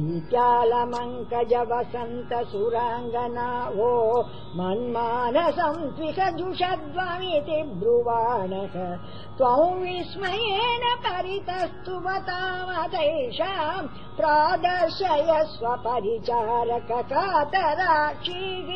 ीत्यालमङ्कज वसन्त सुराङ्गनावो मन्मानसम् द्विष ब्रुवाणः त्वम् विस्मयेन परितस्तु वतामतैषाम् प्रादर्शय प्रादर्शय स्वपरिचारककातराक्षीः